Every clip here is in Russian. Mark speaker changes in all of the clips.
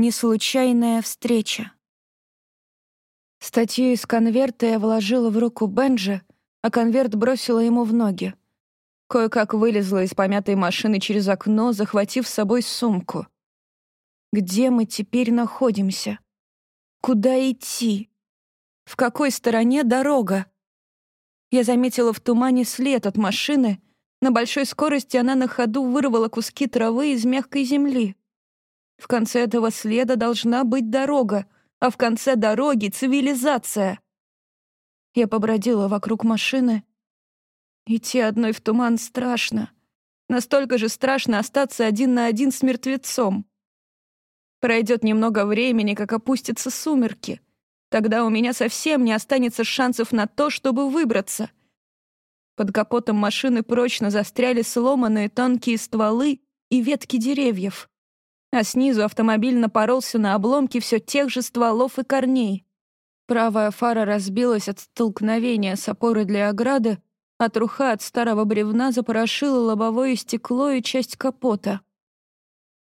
Speaker 1: Неслучайная встреча. Статью из конверта я вложила в руку Бенджи, а конверт бросила ему в ноги. Кое-как вылезла из помятой машины через окно, захватив с собой сумку. Где мы теперь находимся? Куда идти? В какой стороне дорога? Я заметила в тумане след от машины. На большой скорости она на ходу вырвала куски травы из мягкой земли. В конце этого следа должна быть дорога, а в конце дороги — цивилизация. Я побродила вокруг машины. Идти одной в туман страшно. Настолько же страшно остаться один на один с мертвецом. Пройдет немного времени, как опустятся сумерки. Тогда у меня совсем не останется шансов на то, чтобы выбраться. Под капотом машины прочно застряли сломанные тонкие стволы и ветки деревьев а снизу автомобиль напоролся на обломки все тех же стволов и корней. Правая фара разбилась от столкновения с опорой для ограды, а труха от старого бревна запорошила лобовое стекло и часть капота.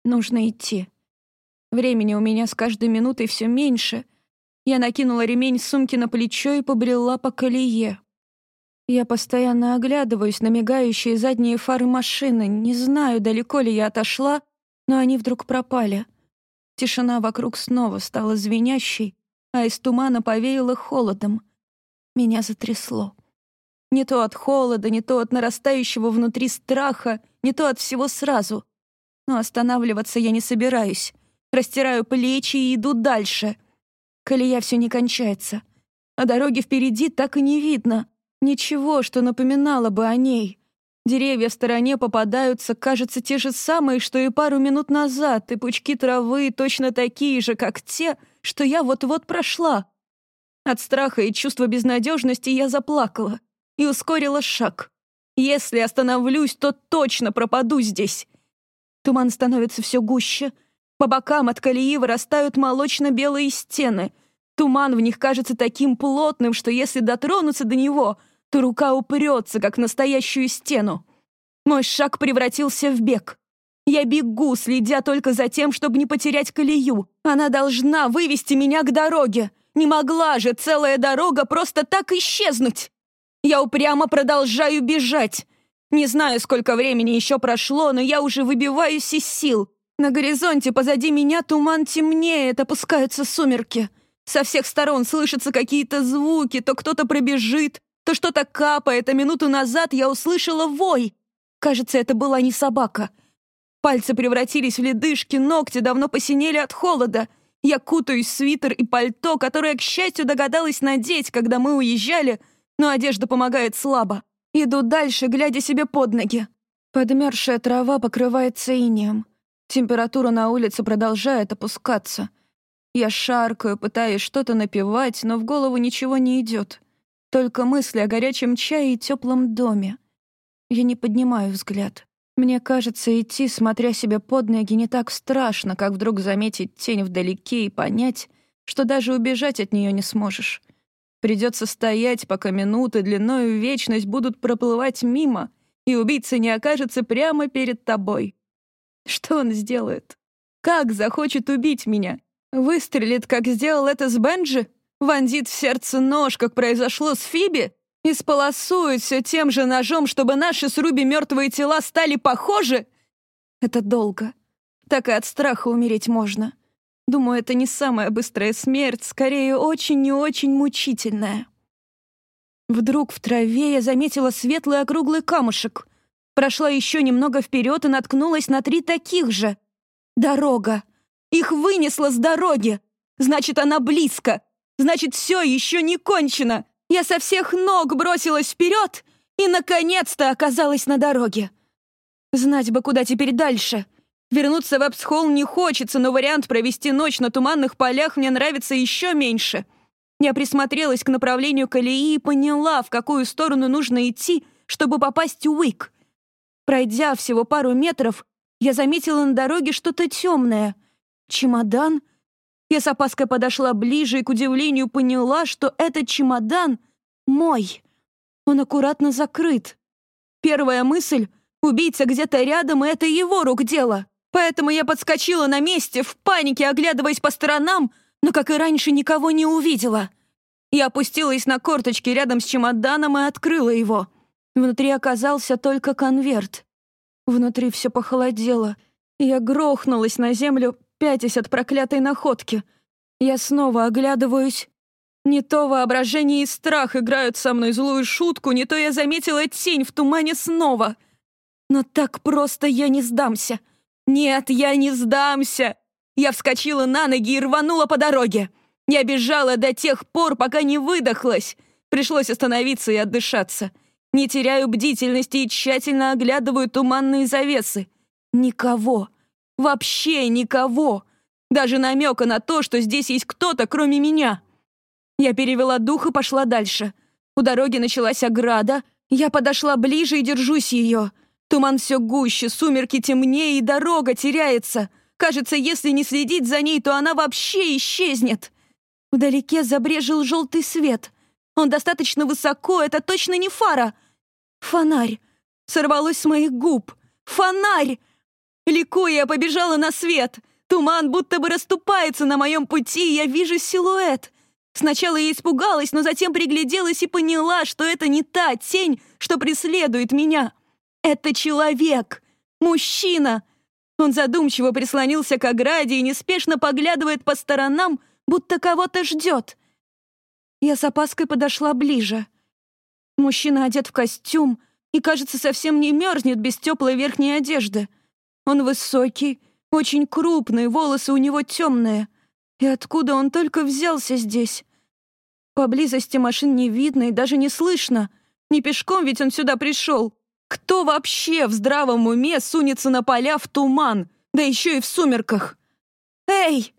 Speaker 1: Нужно идти. Времени у меня с каждой минутой все меньше. Я накинула ремень сумки на плечо и побрела по колее. Я постоянно оглядываюсь на мигающие задние фары машины, не знаю, далеко ли я отошла, но они вдруг пропали. Тишина вокруг снова стала звенящей, а из тумана повеяло холодом. Меня затрясло. Не то от холода, не то от нарастающего внутри страха, не то от всего сразу. Но останавливаться я не собираюсь. Растираю плечи и иду дальше. Колея все не кончается. А дороги впереди так и не видно. Ничего, что напоминало бы о ней. Деревья в стороне попадаются, кажется, те же самые, что и пару минут назад, и пучки травы точно такие же, как те, что я вот-вот прошла. От страха и чувства безнадежности я заплакала и ускорила шаг. Если остановлюсь, то точно пропаду здесь. Туман становится все гуще. По бокам от колеи вырастают молочно-белые стены. Туман в них кажется таким плотным, что если дотронуться до него — то рука упрется, как настоящую стену. Мой шаг превратился в бег. Я бегу, следя только за тем, чтобы не потерять колею. Она должна вывести меня к дороге. Не могла же целая дорога просто так исчезнуть. Я упрямо продолжаю бежать. Не знаю, сколько времени еще прошло, но я уже выбиваюсь из сил. На горизонте позади меня туман темнеет, опускаются сумерки. Со всех сторон слышатся какие-то звуки, то кто-то пробежит, то что-то капает, а минуту назад я услышала вой. Кажется, это была не собака. Пальцы превратились в ледышки, ногти давно посинели от холода. Я кутаюсь в свитер и пальто, которое, к счастью, догадалась надеть, когда мы уезжали, но одежда помогает слабо. Иду дальше, глядя себе под ноги. Подмерзшая трава покрывается инеем. Температура на улице продолжает опускаться. Я шаркаю, пытаясь что-то напевать, но в голову ничего не идет. Только мысли о горячем чае и теплом доме. Я не поднимаю взгляд. Мне кажется, идти, смотря себе под ноги, не так страшно, как вдруг заметить тень вдалеке и понять, что даже убежать от нее не сможешь. Придется стоять, пока минуты длиной в вечность будут проплывать мимо, и убийца не окажется прямо перед тобой. Что он сделает? Как захочет убить меня? Выстрелит, как сделал это с Бенджи? Вонзит в сердце нож, как произошло с Фиби, и сполосует все тем же ножом, чтобы наши с Руби мертвые тела стали похожи? Это долго. Так и от страха умереть можно. Думаю, это не самая быстрая смерть, скорее очень и очень мучительная. Вдруг в траве я заметила светлый округлый камушек. Прошла еще немного вперед и наткнулась на три таких же. Дорога. Их вынесло с дороги. Значит, она близко. Значит, все еще не кончено. Я со всех ног бросилась вперед и, наконец-то, оказалась на дороге. Знать бы, куда теперь дальше. Вернуться в Эпсхолл не хочется, но вариант провести ночь на туманных полях мне нравится еще меньше. Я присмотрелась к направлению колеи и поняла, в какую сторону нужно идти, чтобы попасть в Уик. Пройдя всего пару метров, я заметила на дороге что-то темное. Чемодан я с опаской подошла ближе и, к удивлению, поняла, что этот чемодан мой. Он аккуратно закрыт. Первая мысль — убийца где-то рядом, и это его рук дело. Поэтому я подскочила на месте, в панике оглядываясь по сторонам, но, как и раньше, никого не увидела. Я опустилась на корточки рядом с чемоданом и открыла его. Внутри оказался только конверт. Внутри все похолодело. Я грохнулась на землю, пятясь от проклятой находки. Я снова оглядываюсь. Не то воображение и страх играют со мной злую шутку, не то я заметила тень в тумане снова. Но так просто я не сдамся. Нет, я не сдамся. Я вскочила на ноги и рванула по дороге. Я бежала до тех пор, пока не выдохлась. Пришлось остановиться и отдышаться. Не теряю бдительности и тщательно оглядываю туманные завесы. Никого. Вообще никого. Даже намека на то, что здесь есть кто-то, кроме меня. Я перевела дух и пошла дальше. У дороги началась ограда. Я подошла ближе и держусь ее. Туман все гуще, сумерки темнее, и дорога теряется. Кажется, если не следить за ней, то она вообще исчезнет. Вдалеке забрежил желтый свет. Он достаточно высоко, это точно не фара. Фонарь. Сорвалось с моих губ. Фонарь! Ликуя, я побежала на свет. Туман будто бы расступается на моем пути, и я вижу силуэт. Сначала я испугалась, но затем пригляделась и поняла, что это не та тень, что преследует меня. Это человек. Мужчина. Он задумчиво прислонился к ограде и неспешно поглядывает по сторонам, будто кого-то ждет. Я с опаской подошла ближе. Мужчина одет в костюм и, кажется, совсем не мерзнет без теплой верхней одежды. Он высокий, очень крупный, волосы у него темные. И откуда он только взялся здесь? Поблизости машин не видно и даже не слышно. Не пешком ведь он сюда пришел. Кто вообще в здравом уме сунется на поля в туман, да еще и в сумерках? «Эй!»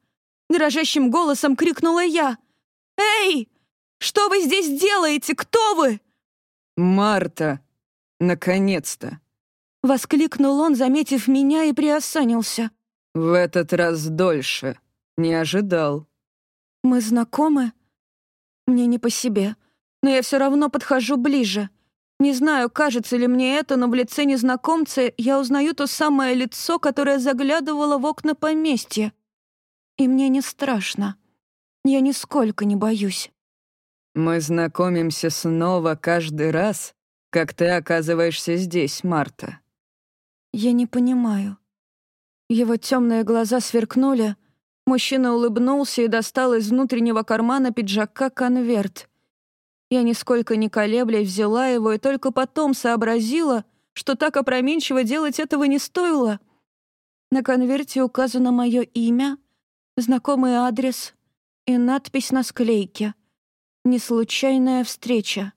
Speaker 1: Дрожащим голосом крикнула я. «Эй! Что вы здесь делаете? Кто вы?»
Speaker 2: «Марта! Наконец-то!»
Speaker 1: Воскликнул он, заметив меня, и приосанился.
Speaker 2: «В этот раз дольше. Не ожидал».
Speaker 1: «Мы знакомы?» Мне не по себе, но я все равно подхожу ближе. Не знаю, кажется ли мне это, но в лице незнакомца я узнаю то самое лицо, которое заглядывало в окна поместья. И мне не страшно. Я нисколько не боюсь.
Speaker 2: Мы знакомимся снова каждый раз, как ты оказываешься здесь, Марта.
Speaker 1: Я не понимаю. Его темные глаза сверкнули. Мужчина улыбнулся и достал из внутреннего кармана пиджака конверт. Я нисколько не колеблясь взяла его и только потом сообразила, что так опроменчиво делать этого не стоило. На конверте указано мое имя — знакомый адрес и надпись на склейке. «Неслучайная встреча».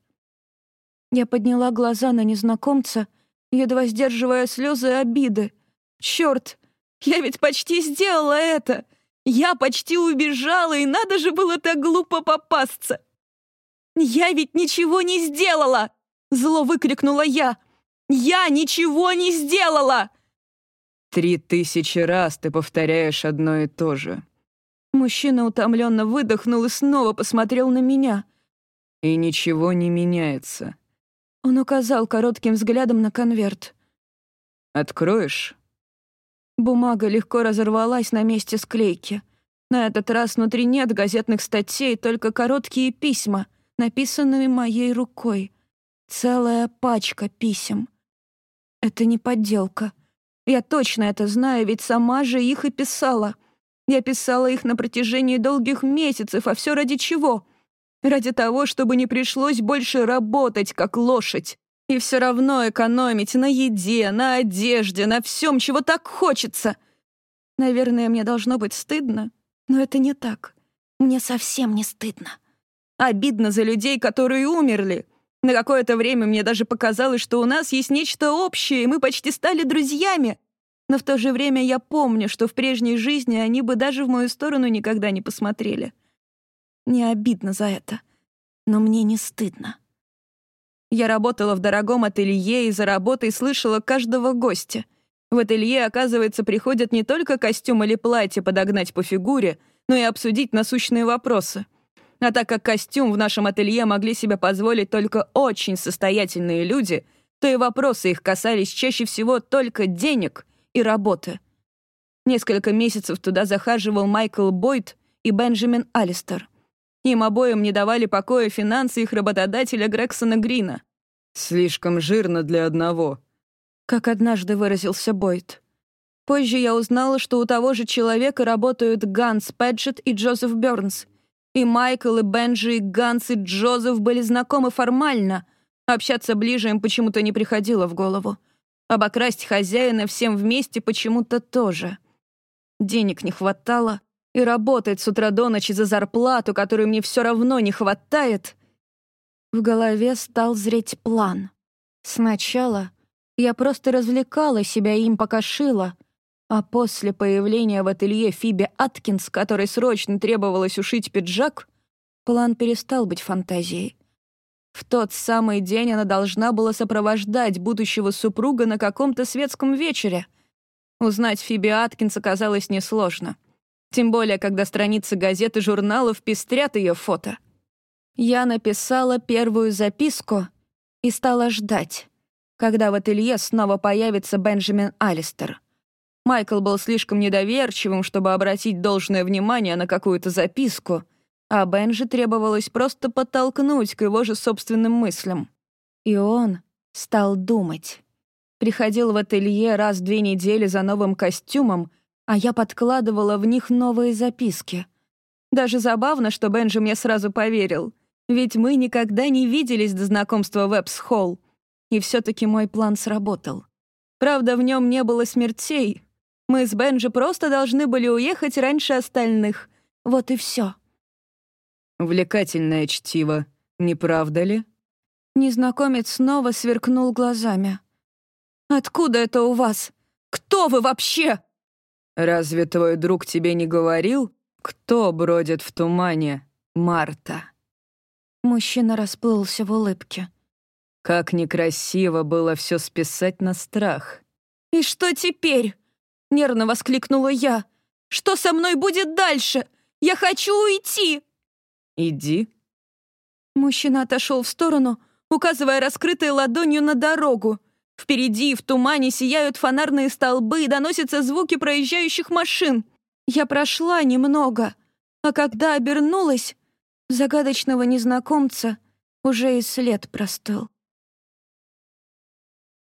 Speaker 1: Я подняла глаза на незнакомца, едва сдерживая слезы обиды. «Чёрт! Я ведь почти сделала это! Я почти убежала, и надо же было так глупо попасться!» «Я ведь ничего не сделала!» Зло выкрикнула я. «Я ничего не сделала!»
Speaker 2: «Три тысячи раз ты повторяешь одно и то же»,
Speaker 1: Мужчина утомленно выдохнул и снова посмотрел на меня.
Speaker 2: «И ничего не меняется».
Speaker 1: Он указал коротким взглядом на конверт.
Speaker 2: «Откроешь?»
Speaker 1: Бумага легко разорвалась на месте склейки. На этот раз внутри нет газетных статей, только короткие письма, написанные моей рукой. Целая пачка писем. Это не подделка. Я точно это знаю, ведь сама же их и писала. Я писала их на протяжении долгих месяцев, а все ради чего? Ради того, чтобы не пришлось больше работать, как лошадь. И все равно экономить на еде, на одежде, на всем, чего так хочется. Наверное, мне должно быть стыдно, но это не так. Мне совсем не стыдно. Обидно за людей, которые умерли. На какое-то время мне даже показалось, что у нас есть нечто общее, и мы почти стали друзьями. Но в то же время я помню, что в прежней жизни они бы даже в мою сторону никогда не посмотрели. Не обидно за это, но мне не стыдно. Я работала в дорогом ателье и за работой слышала каждого гостя. В ателье, оказывается, приходят не только костюм или платье подогнать по фигуре, но и обсудить насущные вопросы. А так как костюм в нашем ателье могли себе позволить только очень состоятельные люди, то и вопросы их касались чаще всего только денег и работы. Несколько месяцев туда захаживал Майкл Бойд и Бенджамин Алистер. Им обоим не давали покоя финансы их работодателя Грексона Грина.
Speaker 2: «Слишком жирно для одного», —
Speaker 1: как однажды выразился Бойд. Позже я узнала, что у того же человека работают Ганс Пэджет и Джозеф Бёрнс. И Майкл, и Бенджи, и Ганс, и Джозеф были знакомы формально. Общаться ближе им почему-то не приходило в голову. Обокрасть хозяина всем вместе почему-то тоже. Денег не хватало, и работать с утра до ночи за зарплату, которой мне все равно не хватает. В голове стал зреть план. Сначала я просто развлекала себя им, пока шила, а после появления в ателье Фиби Аткинс, которой срочно требовалось ушить пиджак, план перестал быть фантазией. В тот самый день она должна была сопровождать будущего супруга на каком-то светском вечере. Узнать Фиби Аткинс оказалось несложно. Тем более, когда страницы газет и журналов пестрят ее фото. Я написала первую записку и стала ждать, когда в ателье снова появится Бенджамин Алистер. Майкл был слишком недоверчивым, чтобы обратить должное внимание на какую-то записку, а Бенджи требовалось просто подтолкнуть к его же собственным мыслям. И он стал думать. Приходил в ателье раз в две недели за новым костюмом, а я подкладывала в них новые записки. Даже забавно, что Бенджи мне сразу поверил, ведь мы никогда не виделись до знакомства в Эпс-Холл. И все таки мой план сработал. Правда, в нем не было смертей, мы с Бенджи просто должны были уехать раньше остальных. Вот и все.
Speaker 2: Увлекательное чтиво, не правда ли?
Speaker 1: Незнакомец снова сверкнул глазами. «Откуда это у вас? Кто вы вообще?»
Speaker 2: «Разве твой друг тебе не говорил, кто бродит в тумане, Марта?»
Speaker 1: Мужчина расплылся в улыбке.
Speaker 2: Как некрасиво было все списать на страх.
Speaker 1: «И что теперь?» Нервно воскликнула я. «Что со мной будет дальше? Я хочу уйти!»
Speaker 2: «Иди».
Speaker 1: Мужчина отошел в сторону, указывая раскрытой ладонью на дорогу. Впереди в тумане сияют фонарные столбы и доносятся звуки проезжающих машин. Я прошла немного, а когда обернулась, загадочного незнакомца уже и след простыл.